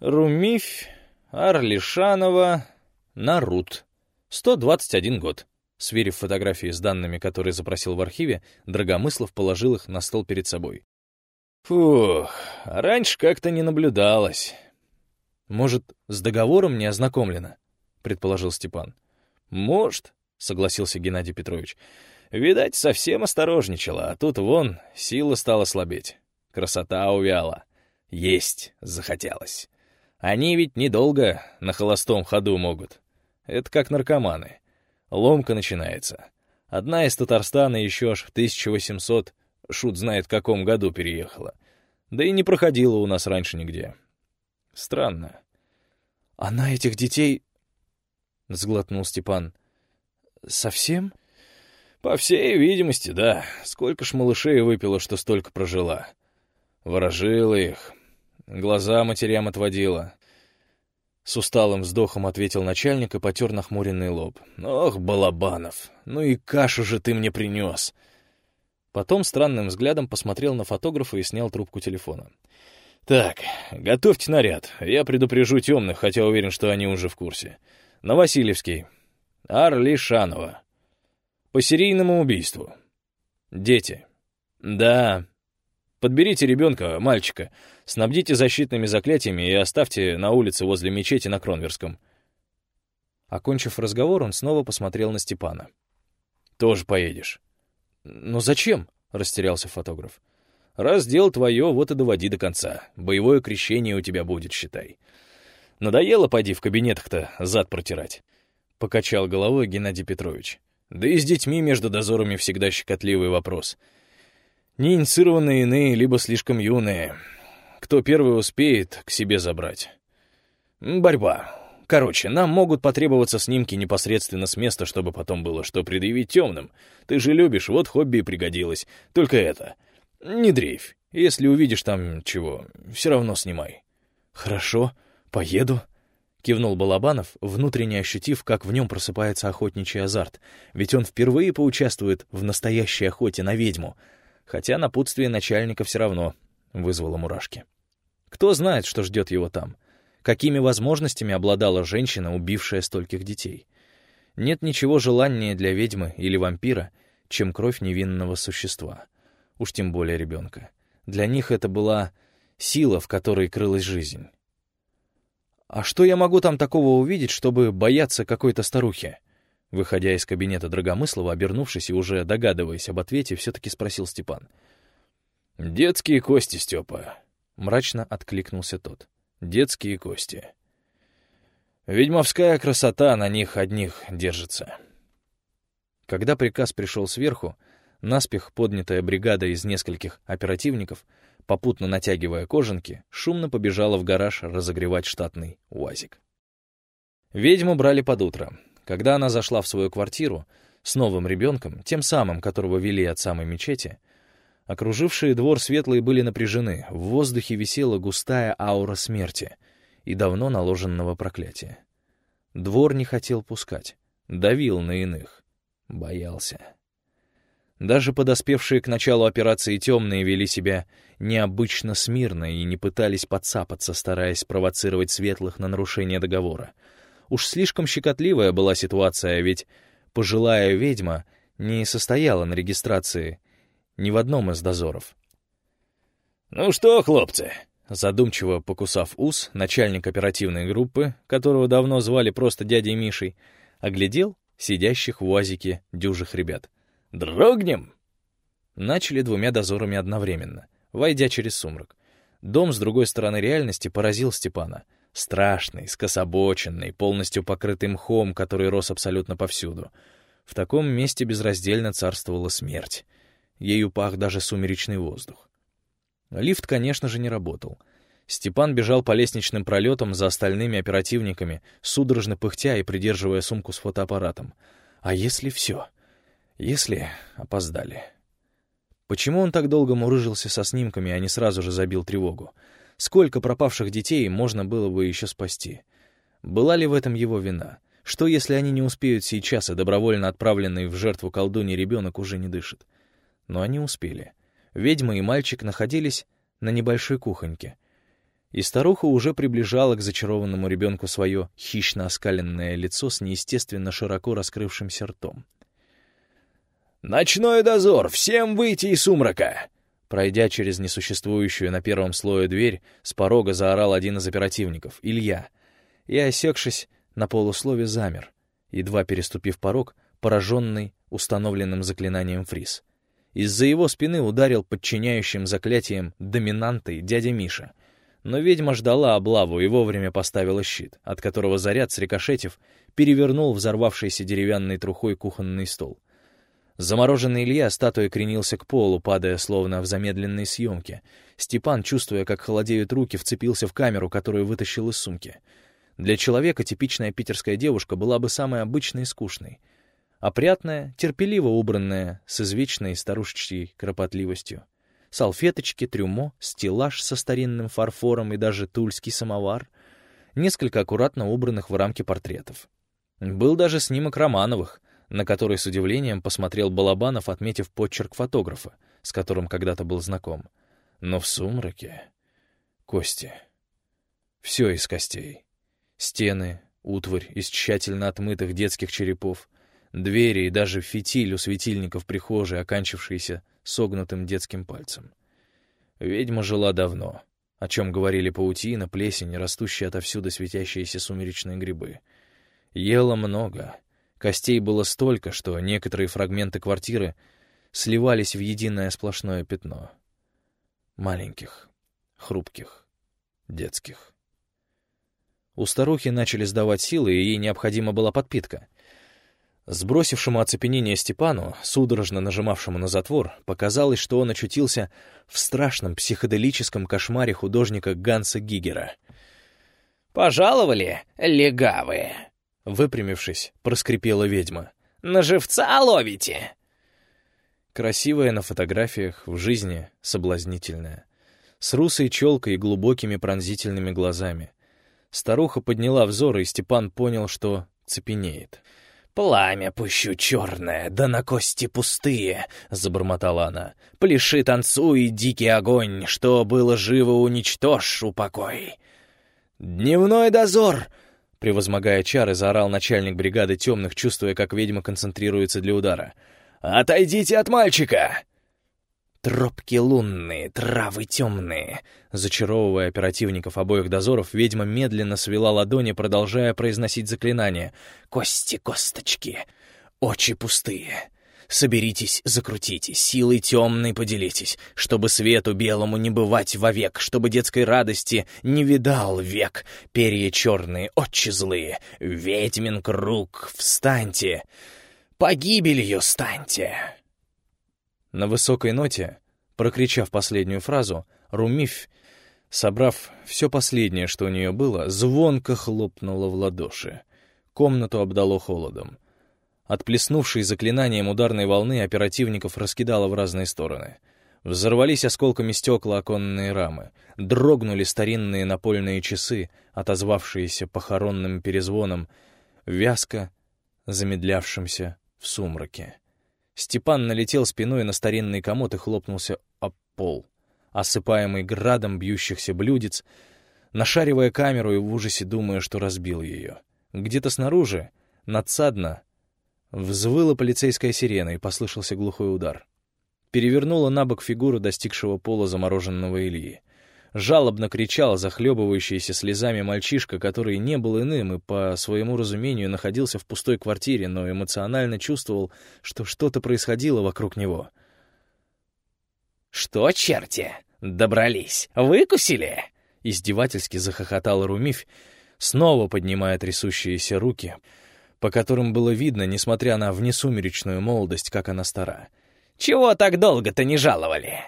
Румифь, Арлишанова, Нарут. 121 год. Сверив фотографии с данными, которые запросил в архиве, Драгомыслов положил их на стол перед собой. Фух, раньше как-то не наблюдалось. Может, с договором не ознакомлено, предположил Степан. Может, согласился Геннадий Петрович. Видать, совсем осторожничала, а тут вон, сила стала слабеть. Красота увяла. Есть захотелось. Они ведь недолго на холостом ходу могут. Это как наркоманы. Ломка начинается. Одна из Татарстана еще аж в 1800, шут знает в каком году переехала. Да и не проходила у нас раньше нигде. Странно. «Она этих детей...» — сглотнул Степан. «Совсем?» «По всей видимости, да. Сколько ж малышей выпила, что столько прожила. Ворожила их, глаза матерям отводила. С усталым вздохом ответил начальник и потер нахмуренный лоб. «Ох, Балабанов, ну и кашу же ты мне принес!» Потом странным взглядом посмотрел на фотографа и снял трубку телефона. «Так, готовьте наряд. Я предупрежу темных, хотя уверен, что они уже в курсе. На Васильевский. Арли Шанова. По серийному убийству. Дети. Да, Подберите ребенка, мальчика, снабдите защитными заклятиями и оставьте на улице возле мечети на Кронверском». Окончив разговор, он снова посмотрел на Степана. «Тоже поедешь». «Но зачем?» — растерялся фотограф. «Раз дело твое, вот и доводи до конца. Боевое крещение у тебя будет, считай. Надоело, поди, в кабинетах-то зад протирать». Покачал головой Геннадий Петрович. «Да и с детьми между дозорами всегда щекотливый вопрос». Неинициированные иные, либо слишком юные. Кто первый успеет к себе забрать. Борьба. Короче, нам могут потребоваться снимки непосредственно с места, чтобы потом было что предъявить темным. Ты же любишь, вот хобби и пригодилось. Только это. Не дрейфь. Если увидишь там чего, все равно снимай. Хорошо, поеду. Кивнул Балабанов, внутренне ощутив, как в нем просыпается охотничий азарт. Ведь он впервые поучаствует в настоящей охоте на ведьму — хотя напутствие начальника все равно вызвало мурашки. Кто знает, что ждет его там? Какими возможностями обладала женщина, убившая стольких детей? Нет ничего желаннее для ведьмы или вампира, чем кровь невинного существа. Уж тем более ребенка. Для них это была сила, в которой крылась жизнь. А что я могу там такого увидеть, чтобы бояться какой-то старухи? Выходя из кабинета Драгомыслова, обернувшись и уже догадываясь об ответе, все-таки спросил Степан. «Детские кости, Степа», — мрачно откликнулся тот. «Детские кости. Ведьмовская красота на них одних держится». Когда приказ пришел сверху, наспех поднятая бригада из нескольких оперативников, попутно натягивая кожанки, шумно побежала в гараж разогревать штатный УАЗик. Ведьму брали под утро. Когда она зашла в свою квартиру с новым ребенком, тем самым, которого вели от самой мечети, окружившие двор светлые были напряжены, в воздухе висела густая аура смерти и давно наложенного проклятия. Двор не хотел пускать, давил на иных, боялся. Даже подоспевшие к началу операции темные вели себя необычно смирно и не пытались подцапаться, стараясь провоцировать светлых на нарушение договора — Уж слишком щекотливая была ситуация, ведь пожилая ведьма не состояла на регистрации ни в одном из дозоров. «Ну что, хлопцы?» Задумчиво покусав ус, начальник оперативной группы, которого давно звали просто дядей Мишей, оглядел сидящих в УАЗике дюжих ребят. «Дрогнем!» Начали двумя дозорами одновременно, войдя через сумрак. Дом с другой стороны реальности поразил Степана — Страшный, скособоченный, полностью покрытый мхом, который рос абсолютно повсюду. В таком месте безраздельно царствовала смерть. Ею пах даже сумеречный воздух. Лифт, конечно же, не работал. Степан бежал по лестничным пролетам за остальными оперативниками, судорожно пыхтя и придерживая сумку с фотоаппаратом. А если все? Если опоздали? Почему он так долго мурыжился со снимками, а не сразу же забил тревогу? Сколько пропавших детей можно было бы еще спасти? Была ли в этом его вина? Что, если они не успеют сейчас, и добровольно отправленный в жертву колдуни ребенок уже не дышит? Но они успели. Ведьма и мальчик находились на небольшой кухоньке. и старуха уже приближала к зачарованному ребенку свое хищно оскаленное лицо с неестественно широко раскрывшимся ртом. «Ночной дозор! Всем выйти из сумрака!» Пройдя через несуществующую на первом слое дверь, с порога заорал один из оперативников, Илья. И, осекшись, на полуслове замер, едва переступив порог, пораженный установленным заклинанием фриз. Из-за его спины ударил подчиняющим заклятием доминантой дядя Миша. Но ведьма ждала облаву и вовремя поставила щит, от которого заряд, срикошетив, перевернул взорвавшийся деревянной трухой кухонный стол. Замороженный Илья статуей кренился к полу, падая словно в замедленной съемке. Степан, чувствуя, как холодеют руки, вцепился в камеру, которую вытащил из сумки. Для человека типичная питерская девушка была бы самой обычной и скучной. Опрятная, терпеливо убранная, с извечной старушечьей кропотливостью. Салфеточки, трюмо, стеллаж со старинным фарфором и даже тульский самовар. Несколько аккуратно убранных в рамки портретов. Был даже снимок Романовых — на который с удивлением посмотрел Балабанов, отметив почерк фотографа, с которым когда-то был знаком. Но в сумраке... Кости. Все из костей. Стены, утварь из тщательно отмытых детских черепов, двери и даже фитиль у светильников прихожей, оканчившийся согнутым детским пальцем. Ведьма жила давно, о чем говорили паутина, плесень, растущие отовсюду светящиеся сумеречные грибы. Ела много — Костей было столько, что некоторые фрагменты квартиры сливались в единое сплошное пятно. Маленьких, хрупких, детских. У старухи начали сдавать силы, и ей необходима была подпитка. Сбросившему оцепенение Степану, судорожно нажимавшему на затвор, показалось, что он очутился в страшном психоделическом кошмаре художника Ганса Гигера. «Пожаловали, легавые!» Выпрямившись, проскрипела ведьма. «На живца ловите!» Красивая на фотографиях, в жизни соблазнительная. С русой челкой и глубокими пронзительными глазами. Старуха подняла взор, и Степан понял, что цепенеет. «Пламя пущу черное, да на кости пустые!» — забормотала она. «Пляши, танцуй, дикий огонь, что было живо уничтожь, упокой!» «Дневной дозор!» Превозмогая чары, заорал начальник бригады темных, чувствуя, как ведьма концентрируется для удара. «Отойдите от мальчика!» «Тропки лунные, травы темные!» Зачаровывая оперативников обоих дозоров, ведьма медленно свела ладони, продолжая произносить заклинание. «Кости, косточки! Очи пустые! Соберитесь, закрутитесь, силой темной поделитесь, чтобы свету белому не бывать вовек, чтобы детской радости не видал век. Перья черные, отчи злые, ведьмин круг, встаньте, погибелью станьте. На высокой ноте, прокричав последнюю фразу, Румиф, собрав все последнее, что у нее было, звонко хлопнула в ладоши. Комнату обдало холодом. Отплеснувшей заклинанием ударной волны оперативников раскидало в разные стороны. Взорвались осколками стекла оконные рамы, дрогнули старинные напольные часы, отозвавшиеся похоронным перезвоном, вязко замедлявшимся в сумраке. Степан налетел спиной на старинный комод и хлопнулся об пол, осыпаемый градом бьющихся блюдец, нашаривая камеру и в ужасе думая, что разбил ее. Где-то снаружи, надсадно, Взвыла полицейская сирена, и послышался глухой удар. Перевернула на бок фигуру достигшего пола замороженного Ильи. Жалобно кричал захлебывающийся слезами мальчишка, который не был иным и, по своему разумению, находился в пустой квартире, но эмоционально чувствовал, что что-то происходило вокруг него. «Что, черти, добрались? Выкусили?» Издевательски захохотал Румиф, снова поднимая трясущиеся руки — по которым было видно, несмотря на внесумеречную молодость, как она стара. «Чего так долго-то не жаловали?»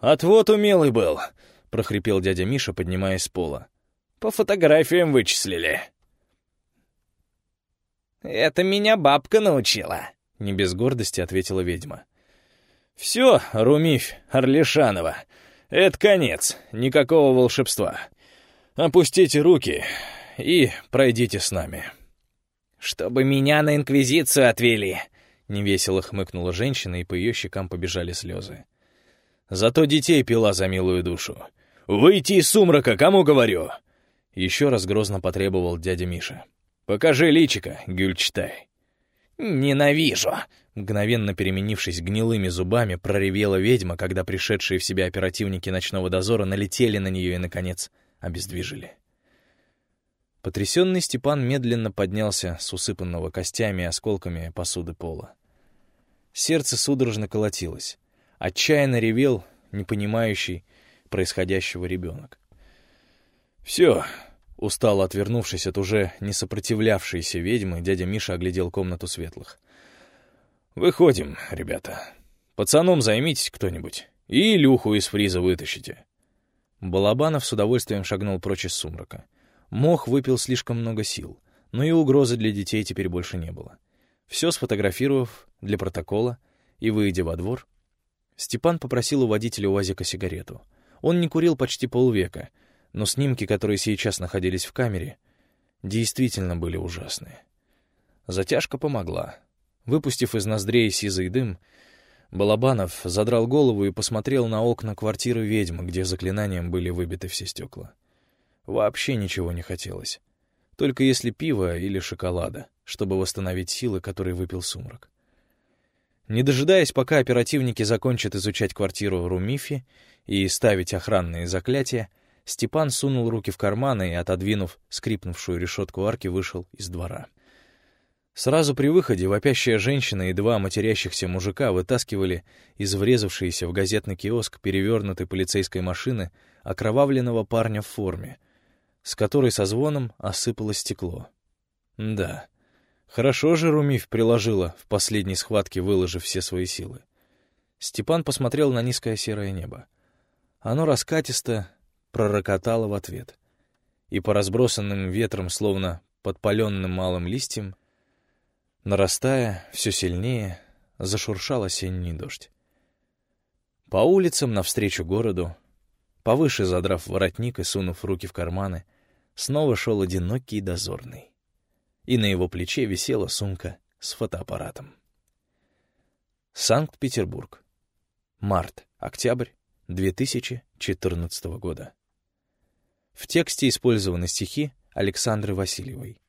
«Отвод умелый был», — прохрипел дядя Миша, поднимаясь с пола. «По фотографиям вычислили». «Это меня бабка научила», — не без гордости ответила ведьма. «Все, Румифь Орлешанова, это конец, никакого волшебства. Опустите руки, и пройдите с нами». «Чтобы меня на Инквизицию отвели!» Невесело хмыкнула женщина, и по ее щекам побежали слезы. «Зато детей пила за милую душу. «Выйти из сумрака, кому говорю!» Еще раз грозно потребовал дядя Миша. «Покажи личика, Гюльчтай». «Ненавижу!» Мгновенно переменившись гнилыми зубами, проревела ведьма, когда пришедшие в себя оперативники ночного дозора налетели на нее и, наконец, обездвижили. Потрясенный Степан медленно поднялся с усыпанного костями и осколками посуды пола. Сердце судорожно колотилось. Отчаянно ревел непонимающий происходящего ребенок. «Все!» — устало отвернувшись от уже не сопротивлявшейся ведьмы, дядя Миша оглядел комнату светлых. «Выходим, ребята. Пацаном займитесь кто-нибудь. И Илюху из фриза вытащите». Балабанов с удовольствием шагнул прочь из сумрака. Мох выпил слишком много сил, но и угрозы для детей теперь больше не было. Все сфотографировав для протокола и выйдя во двор, Степан попросил у водителя УАЗика сигарету. Он не курил почти полвека, но снимки, которые сейчас находились в камере, действительно были ужасные. Затяжка помогла. Выпустив из ноздрей сизый дым, Балабанов задрал голову и посмотрел на окна квартиры ведьмы, где заклинанием были выбиты все стекла. Вообще ничего не хотелось. Только если пиво или шоколада, чтобы восстановить силы, которые выпил сумрак. Не дожидаясь, пока оперативники закончат изучать квартиру Румифи и ставить охранные заклятия, Степан сунул руки в карманы и, отодвинув скрипнувшую решетку арки, вышел из двора. Сразу при выходе вопящая женщина и два матерящихся мужика вытаскивали из врезавшейся в газетный киоск перевернутой полицейской машины окровавленного парня в форме, с которой со звоном осыпалось стекло. Да, хорошо же Румив приложила в последней схватке, выложив все свои силы. Степан посмотрел на низкое серое небо. Оно раскатисто пророкотало в ответ. И по разбросанным ветром, словно подпаленным малым листьям, Нарастая все сильнее, зашуршал осенний дождь. По улицам навстречу городу, повыше задрав воротник и сунув руки в карманы, снова шел одинокий дозорный. И на его плече висела сумка с фотоаппаратом. Санкт-Петербург. Март-октябрь 2014 года. В тексте использованы стихи Александры Васильевой.